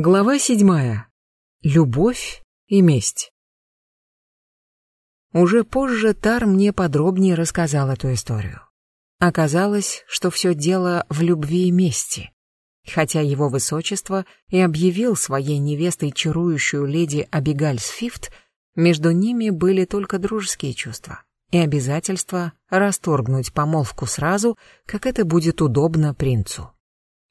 Глава седьмая. Любовь и месть. Уже позже Тар мне подробнее рассказал эту историю. Оказалось, что все дело в любви и мести. Хотя его высочество и объявил своей невестой чарующую леди Абигаль Сфифт, между ними были только дружеские чувства и обязательство расторгнуть помолвку сразу, как это будет удобно принцу.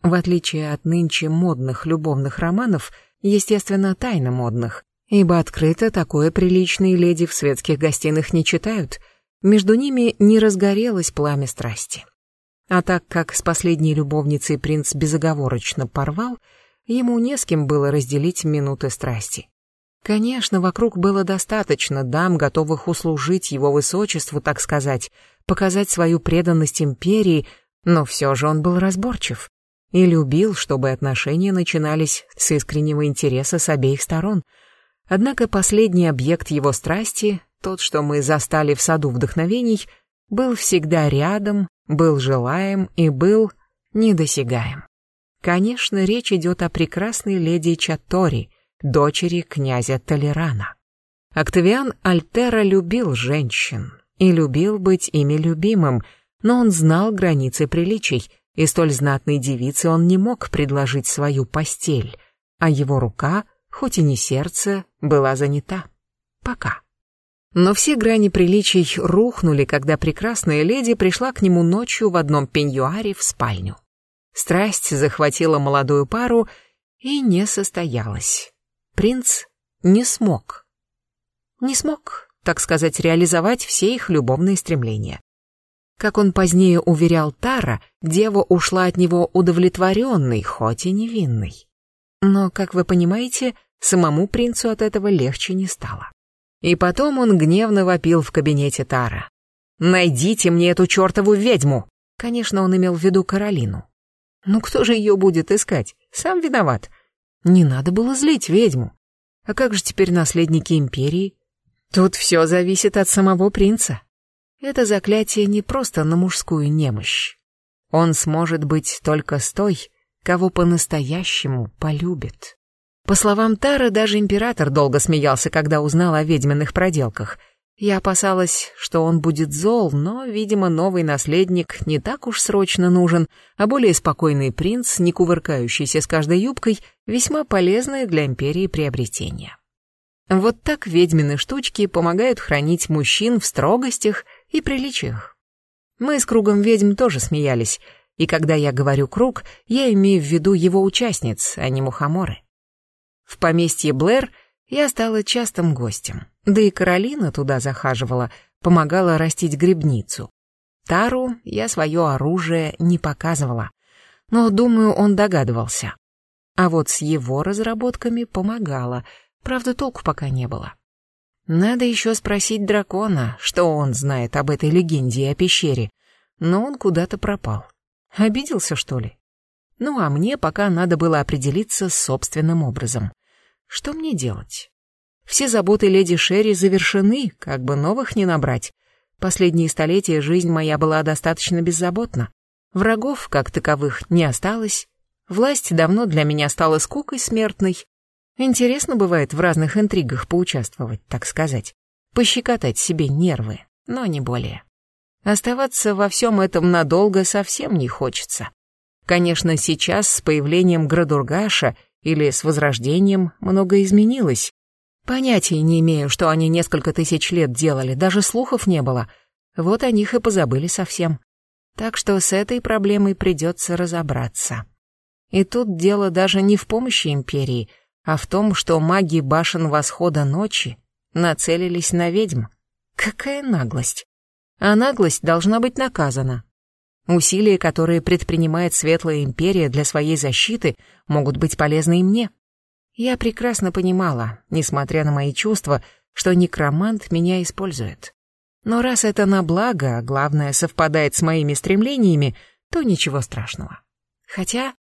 В отличие от нынче модных любовных романов, естественно, тайно модных, ибо открыто такое приличные леди в светских гостиных не читают, между ними не разгорелось пламя страсти. А так как с последней любовницей принц безоговорочно порвал, ему не с кем было разделить минуты страсти. Конечно, вокруг было достаточно дам, готовых услужить его высочеству, так сказать, показать свою преданность империи, но все же он был разборчив и любил, чтобы отношения начинались с искреннего интереса с обеих сторон. Однако последний объект его страсти, тот, что мы застали в саду вдохновений, был всегда рядом, был желаем и был недосягаем. Конечно, речь идет о прекрасной леди Чатори, дочери князя Толерана. Октавиан Альтера любил женщин и любил быть ими любимым, но он знал границы приличий и столь знатной девице он не мог предложить свою постель, а его рука, хоть и не сердце, была занята. Пока. Но все грани приличий рухнули, когда прекрасная леди пришла к нему ночью в одном пеньюаре в спальню. Страсть захватила молодую пару и не состоялась. Принц не смог. Не смог, так сказать, реализовать все их любовные стремления. Как он позднее уверял Тара, дева ушла от него удовлетворенной, хоть и невинной. Но, как вы понимаете, самому принцу от этого легче не стало. И потом он гневно вопил в кабинете Тара. «Найдите мне эту чертову ведьму!» Конечно, он имел в виду Каролину. Ну кто же ее будет искать? Сам виноват. Не надо было злить ведьму. А как же теперь наследники империи? Тут все зависит от самого принца. Это заклятие не просто на мужскую немощь. Он сможет быть только с той, кого по-настоящему полюбит. По словам Тары, даже император долго смеялся, когда узнал о ведьминых проделках. Я опасалась, что он будет зол, но, видимо, новый наследник не так уж срочно нужен, а более спокойный принц, не кувыркающийся с каждой юбкой, весьма полезное для империи приобретение. Вот так ведьмины штучки помогают хранить мужчин в строгостях и приличиях. Мы с кругом ведьм тоже смеялись, и когда я говорю «круг», я имею в виду его участниц, а не мухоморы. В поместье Блэр я стала частым гостем, да и Каролина туда захаживала, помогала растить грибницу. Тару я свое оружие не показывала, но, думаю, он догадывался. А вот с его разработками помогала, правда, толку пока не было. Надо еще спросить дракона, что он знает об этой легенде о пещере, но он куда-то пропал. Обиделся, что ли? Ну, а мне пока надо было определиться с собственным образом. Что мне делать? Все заботы леди Шерри завершены, как бы новых не набрать. Последние столетия жизнь моя была достаточно беззаботна. Врагов, как таковых, не осталось. Власть давно для меня стала скукой смертной, Интересно бывает в разных интригах поучаствовать, так сказать. Пощекотать себе нервы, но не более. Оставаться во всем этом надолго совсем не хочется. Конечно, сейчас с появлением Градургаша или с Возрождением многое изменилось. Понятия не имею, что они несколько тысяч лет делали, даже слухов не было. Вот о них и позабыли совсем. Так что с этой проблемой придется разобраться. И тут дело даже не в помощи империи — а в том, что маги башен восхода ночи нацелились на ведьм. Какая наглость! А наглость должна быть наказана. Усилия, которые предпринимает Светлая Империя для своей защиты, могут быть полезны и мне. Я прекрасно понимала, несмотря на мои чувства, что некромант меня использует. Но раз это на благо, а главное совпадает с моими стремлениями, то ничего страшного. Хотя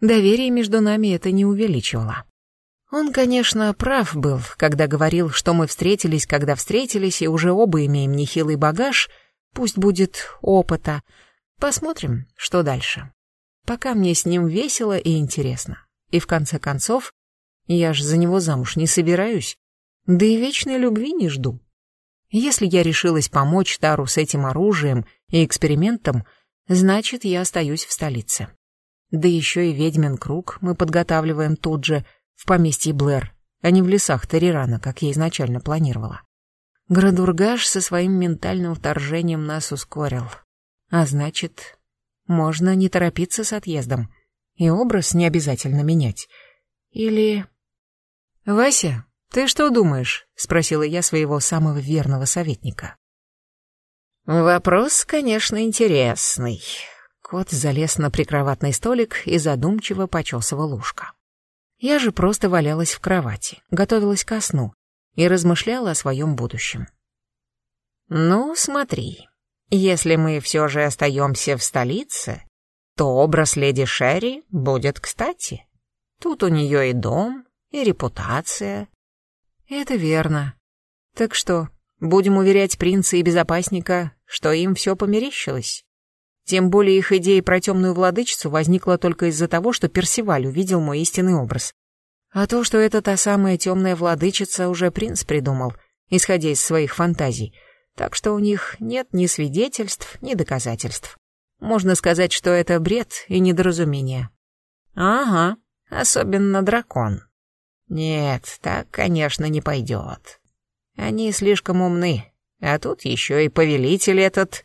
доверие между нами это не увеличивало. Он, конечно, прав был, когда говорил, что мы встретились, когда встретились, и уже оба имеем нехилый багаж, пусть будет опыта. Посмотрим, что дальше. Пока мне с ним весело и интересно. И в конце концов, Я ж за него замуж не собираюсь. Да и вечной любви не жду. Если я решилась помочь Тару с этим оружием и экспериментом, значит, я остаюсь в столице. Да еще и ведьмин круг мы подготавливаем тут же, в поместье Блэр, а не в лесах Тарирана, как я изначально планировала. Градургаш со своим ментальным вторжением нас ускорил. А значит, можно не торопиться с отъездом. И образ не обязательно менять. Или... «Вася, ты что думаешь?» — спросила я своего самого верного советника. «Вопрос, конечно, интересный». Кот залез на прикроватный столик и задумчиво почесывал ушко. Я же просто валялась в кровати, готовилась ко сну и размышляла о своем будущем. «Ну, смотри, если мы все же остаемся в столице, то образ леди Шерри будет кстати. Тут у нее и дом, и репутация. Это верно. Так что, будем уверять принца и безопасника, что им все померещилось? Тем более их идея про темную владычицу возникла только из-за того, что Персиваль увидел мой истинный образ. А то, что это та самая темная владычица, уже принц придумал, исходя из своих фантазий. Так что у них нет ни свидетельств, ни доказательств. Можно сказать, что это бред и недоразумение. Ага, особенно дракон. Нет, так, конечно, не пойдет. Они слишком умны, а тут еще и повелитель этот.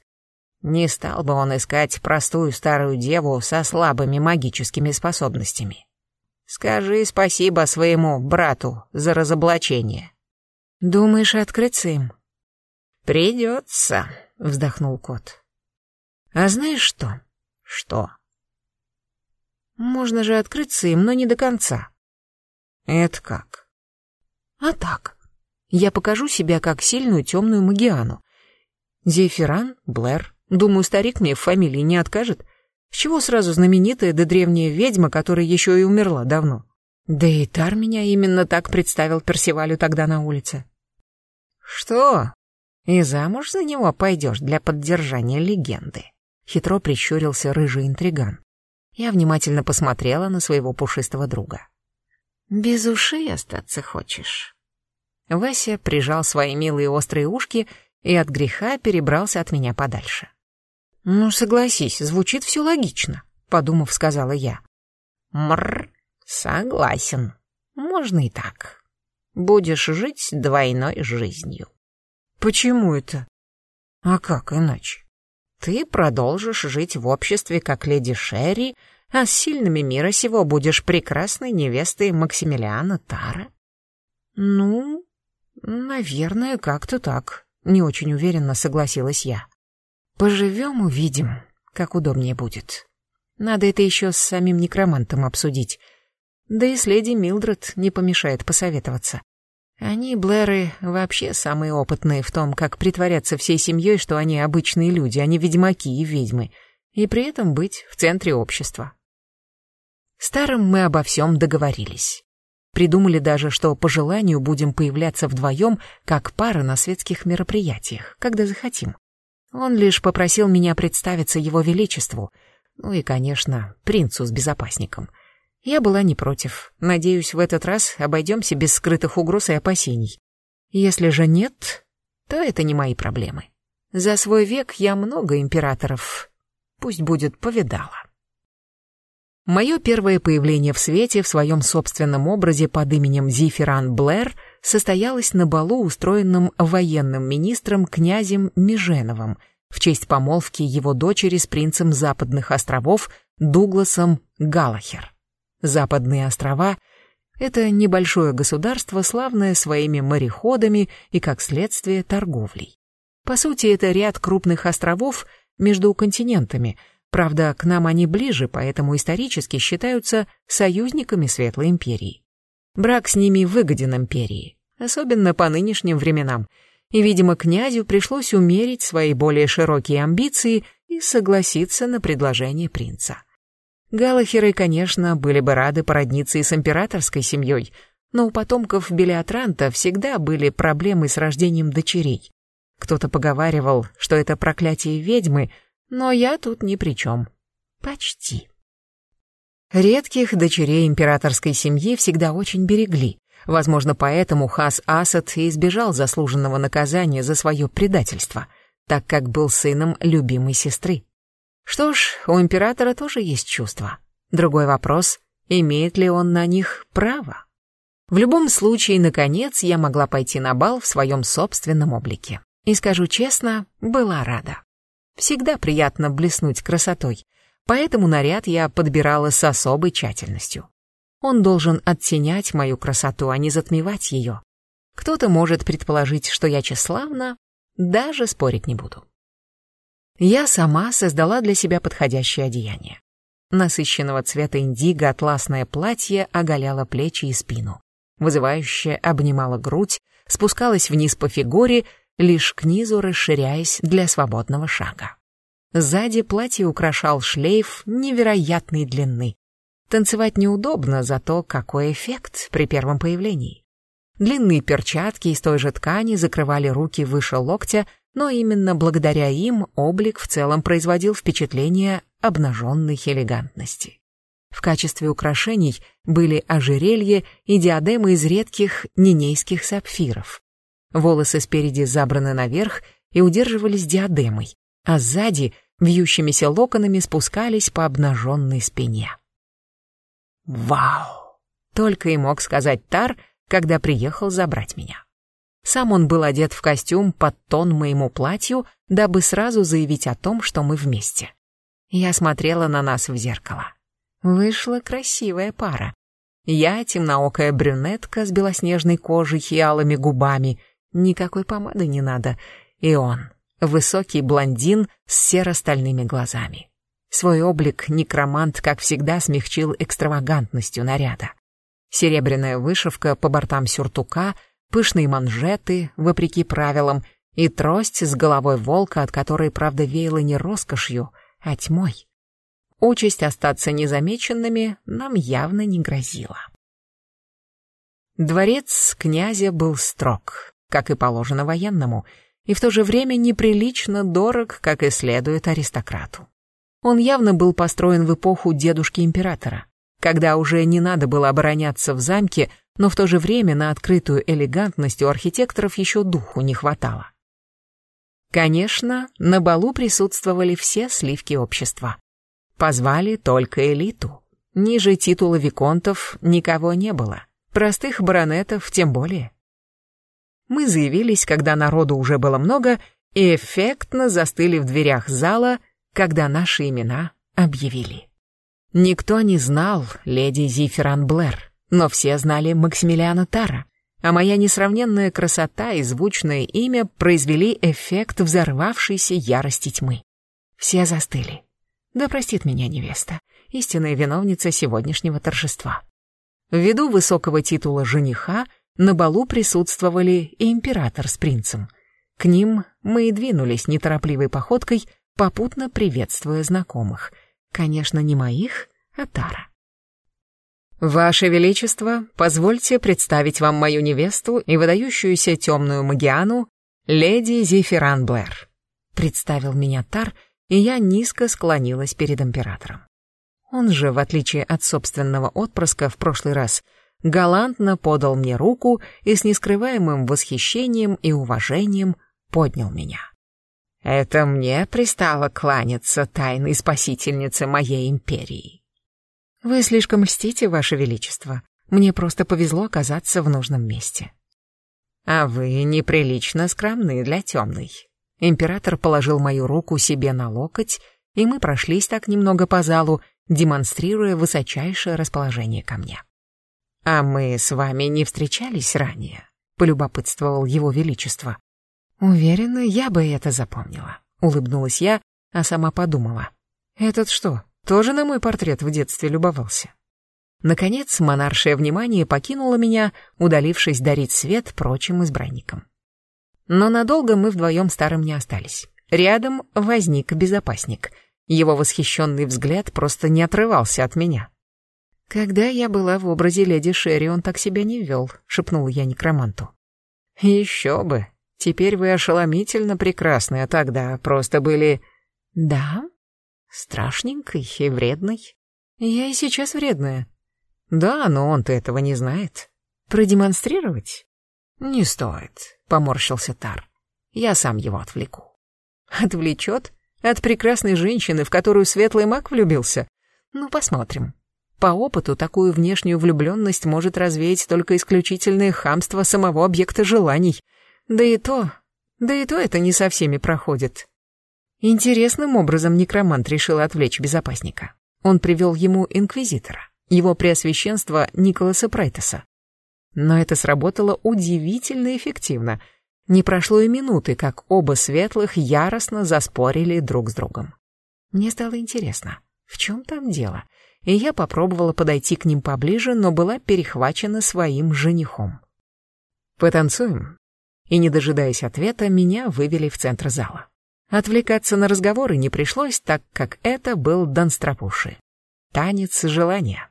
Не стал бы он искать простую старую деву со слабыми магическими способностями. Скажи спасибо своему брату за разоблачение. Думаешь открыться им? Придется, вздохнул кот. А знаешь что? Что? Можно же открыться им, но не до конца. Это как? А так. Я покажу себя как сильную темную магиану. Зефиран, Блэр. Думаю, старик мне в фамилии не откажет. С чего сразу знаменитая да древняя ведьма, которая еще и умерла давно? Да и Тар меня именно так представил Персивалю тогда на улице. Что? И замуж за него пойдешь для поддержания легенды? Хитро прищурился рыжий интриган. Я внимательно посмотрела на своего пушистого друга. Без ушей остаться хочешь? Вася прижал свои милые острые ушки и от греха перебрался от меня подальше. «Ну, согласись, звучит все логично», — подумав, сказала я. «Мрр, согласен. Можно и так. Будешь жить двойной жизнью». «Почему это?» «А как иначе?» «Ты продолжишь жить в обществе, как леди Шерри, а с сильными мира сего будешь прекрасной невестой Максимилиана Тара. Ну, наверное, как-то так, не очень уверенно согласилась я. Поживем, увидим, как удобнее будет. Надо это еще с самим некромантом обсудить. Да и с леди Милдред не помешает посоветоваться. Они, Блэры, вообще самые опытные в том, как притворяться всей семьей, что они обычные люди, а не ведьмаки и ведьмы, и при этом быть в центре общества. Старым мы обо всем договорились. Придумали даже, что по желанию будем появляться вдвоем, как пара на светских мероприятиях, когда захотим. Он лишь попросил меня представиться его величеству, ну и, конечно, принцу с безопасником. Я была не против. Надеюсь, в этот раз обойдемся без скрытых угроз и опасений. Если же нет, то это не мои проблемы. За свой век я много императоров, пусть будет, повидала. Мое первое появление в свете в своем собственном образе под именем Зифиран Блэр состоялось на балу, устроенном военным министром князем Меженовым в честь помолвки его дочери с принцем Западных островов Дугласом Галахер. Западные острова — это небольшое государство, славное своими мореходами и, как следствие, торговлей. По сути, это ряд крупных островов между континентами — Правда, к нам они ближе, поэтому исторически считаются союзниками Светлой Империи. Брак с ними выгоден Империи, особенно по нынешним временам, и, видимо, князю пришлось умерить свои более широкие амбиции и согласиться на предложение принца. Галахеры, конечно, были бы рады породниться и с императорской семьей, но у потомков Белиатранта всегда были проблемы с рождением дочерей. Кто-то поговаривал, что это проклятие ведьмы — но я тут ни при чем. Почти. Редких дочерей императорской семьи всегда очень берегли. Возможно, поэтому Хас Асад и избежал заслуженного наказания за свое предательство, так как был сыном любимой сестры. Что ж, у императора тоже есть чувства. Другой вопрос, имеет ли он на них право? В любом случае, наконец, я могла пойти на бал в своем собственном облике. И, скажу честно, была рада. Всегда приятно блеснуть красотой, поэтому наряд я подбирала с особой тщательностью. Он должен оттенять мою красоту, а не затмевать ее. Кто-то может предположить, что я тщеславна, даже спорить не буду. Я сама создала для себя подходящее одеяние. Насыщенного цвета индиго атласное платье оголяло плечи и спину. Вызывающе обнимала грудь, спускалась вниз по фигуре, лишь к низу расширяясь для свободного шага. Сзади платье украшал шлейф невероятной длины, Танцевать неудобно, зато какой эффект при первом появлении. Длинные перчатки из той же ткани закрывали руки выше локтя, но именно благодаря им облик в целом производил впечатление обнаженной элегантности. В качестве украшений были ожерелье и диадемы из редких нинейских сапфиров. Волосы спереди забраны наверх и удерживались диадемой, а сзади вьющимися локонами спускались по обнаженной спине. «Вау!» — только и мог сказать Тар, когда приехал забрать меня. Сам он был одет в костюм под тон моему платью, дабы сразу заявить о том, что мы вместе. Я смотрела на нас в зеркало. Вышла красивая пара. Я темноокая брюнетка с белоснежной кожей и алыми губами. Никакой помады не надо. И он, высокий блондин с серо-стальными глазами. Свой облик некромант, как всегда, смягчил экстравагантностью наряда. Серебряная вышивка по бортам сюртука, пышные манжеты, вопреки правилам, и трость с головой волка, от которой, правда, веяло не роскошью, а тьмой. Участь остаться незамеченными нам явно не грозила. Дворец князя был строг, как и положено военному, и в то же время неприлично дорог, как и следует аристократу. Он явно был построен в эпоху дедушки императора, когда уже не надо было обороняться в замке, но в то же время на открытую элегантность у архитекторов еще духу не хватало. Конечно, на балу присутствовали все сливки общества. Позвали только элиту. Ниже титула виконтов никого не было. Простых баронетов тем более. Мы заявились, когда народу уже было много, и эффектно застыли в дверях зала, когда наши имена объявили. Никто не знал леди Зиферан Блэр, но все знали Максимилиана Тара, а моя несравненная красота и звучное имя произвели эффект взорвавшейся ярости тьмы. Все застыли. Да простит меня невеста, истинная виновница сегодняшнего торжества. Ввиду высокого титула жениха на балу присутствовали и император с принцем. К ним мы и двинулись неторопливой походкой, попутно приветствуя знакомых. Конечно, не моих, а Тара. «Ваше Величество, позвольте представить вам мою невесту и выдающуюся темную магиану, леди Зифиран Блэр», представил меня Тар, и я низко склонилась перед императором. Он же, в отличие от собственного отпрыска в прошлый раз, галантно подал мне руку и с нескрываемым восхищением и уважением поднял меня. Это мне пристало кланяться тайной спасительнице моей империи. Вы слишком льстите, Ваше Величество. Мне просто повезло оказаться в нужном месте. А вы неприлично скромны для темной. Император положил мою руку себе на локоть, и мы прошлись так немного по залу, демонстрируя высочайшее расположение ко мне. «А мы с вами не встречались ранее?» — полюбопытствовал его величество. Уверена, я бы это запомнила. Улыбнулась я, а сама подумала. Этот что, тоже на мой портрет в детстве любовался? Наконец, монаршее внимание покинуло меня, удалившись дарить свет прочим избранникам. Но надолго мы вдвоем старым не остались. Рядом возник безопасник. Его восхищенный взгляд просто не отрывался от меня. «Когда я была в образе леди Шерри, он так себя не вел», — шепнула я некроманту. «Еще бы», Теперь вы ошеломительно прекрасны, а тогда просто были... Да, страшненькой и вредной. Я и сейчас вредная. Да, но он-то этого не знает. Продемонстрировать? Не стоит, поморщился Тар. Я сам его отвлеку. Отвлечет? От прекрасной женщины, в которую светлый маг влюбился? Ну, посмотрим. По опыту такую внешнюю влюбленность может развеять только исключительное хамство самого объекта желаний. Да и то... Да и то это не со всеми проходит. Интересным образом некромант решил отвлечь безопасника. Он привел ему инквизитора, его преосвященство Николаса Прайтеса. Но это сработало удивительно эффективно. Не прошло и минуты, как оба светлых яростно заспорили друг с другом. Мне стало интересно, в чем там дело, и я попробовала подойти к ним поближе, но была перехвачена своим женихом. «Потанцуем?» И, не дожидаясь ответа, меня вывели в центр зала. Отвлекаться на разговоры не пришлось, так как это был Донстропуши. Танец желания.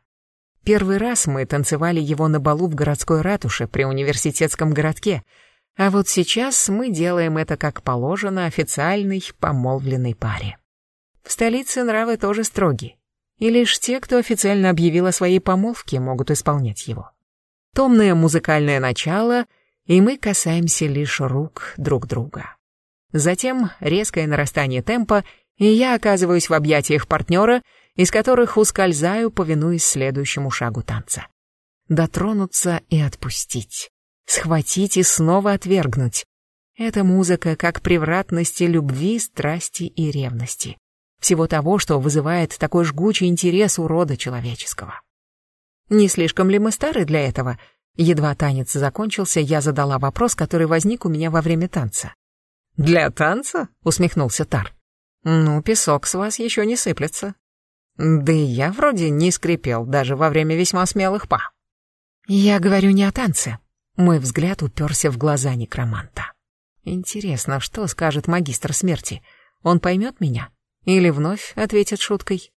Первый раз мы танцевали его на балу в городской ратуше при университетском городке, а вот сейчас мы делаем это как положено официальной помолвленной паре. В столице нравы тоже строги, и лишь те, кто официально объявил о своей помолвке, могут исполнять его. Томное музыкальное начало, и мы касаемся лишь рук друг друга. Затем резкое нарастание темпа, и я оказываюсь в объятиях партнера, из которых ускользаю, повинуясь следующему шагу танца. Дотронуться и отпустить. Схватить и снова отвергнуть. Это музыка как превратности любви, страсти и ревности. Всего того, что вызывает такой жгучий интерес у рода человеческого. Не слишком ли мы стары для этого? Едва танец закончился, я задала вопрос, который возник у меня во время танца. «Для танца?» — усмехнулся Тар. «Ну, песок с вас еще не сыплется». Да и я вроде не скрипел даже во время весьма смелых па. Я говорю не о танце. Мой взгляд уперся в глаза некроманта. Интересно, что скажет магистр смерти? Он поймет меня? Или вновь ответит шуткой?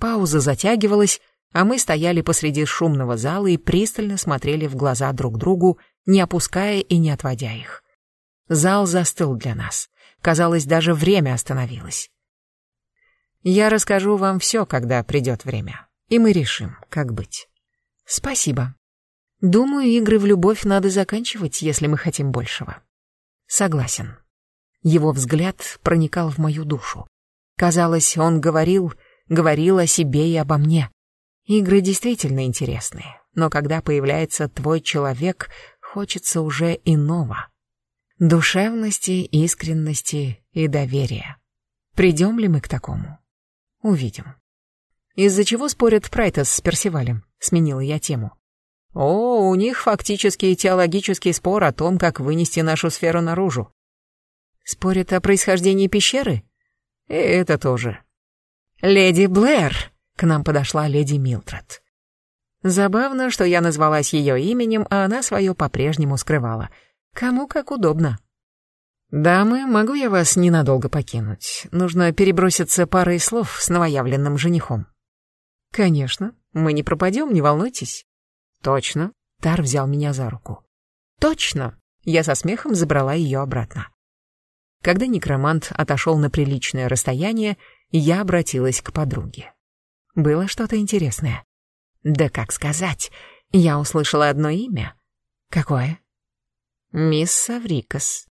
Пауза затягивалась, а мы стояли посреди шумного зала и пристально смотрели в глаза друг другу, не опуская и не отводя их. Зал застыл для нас. Казалось, даже время остановилось. Я расскажу вам все, когда придет время, и мы решим, как быть. Спасибо. Думаю, игры в любовь надо заканчивать, если мы хотим большего. Согласен. Его взгляд проникал в мою душу. Казалось, он говорил, говорил о себе и обо мне. Игры действительно интересные, но когда появляется твой человек, хочется уже иного душевности, искренности и доверия. Придем ли мы к такому? Увидим. Из-за чего спорят Прайтес с Персивалем? Сменила я тему. О, у них фактически теологический спор о том, как вынести нашу сферу наружу. Спорят о происхождении пещеры? И это тоже. Леди Блэр! К нам подошла леди Милдред. Забавно, что я назвалась ее именем, а она свое по-прежнему скрывала — Кому как удобно. «Дамы, могу я вас ненадолго покинуть? Нужно переброситься парой слов с новоявленным женихом». «Конечно. Мы не пропадем, не волнуйтесь». «Точно». Тар взял меня за руку. «Точно». Я со смехом забрала ее обратно. Когда некромант отошел на приличное расстояние, я обратилась к подруге. Было что-то интересное. Да как сказать, я услышала одно имя. Какое? Мисс Саврикас.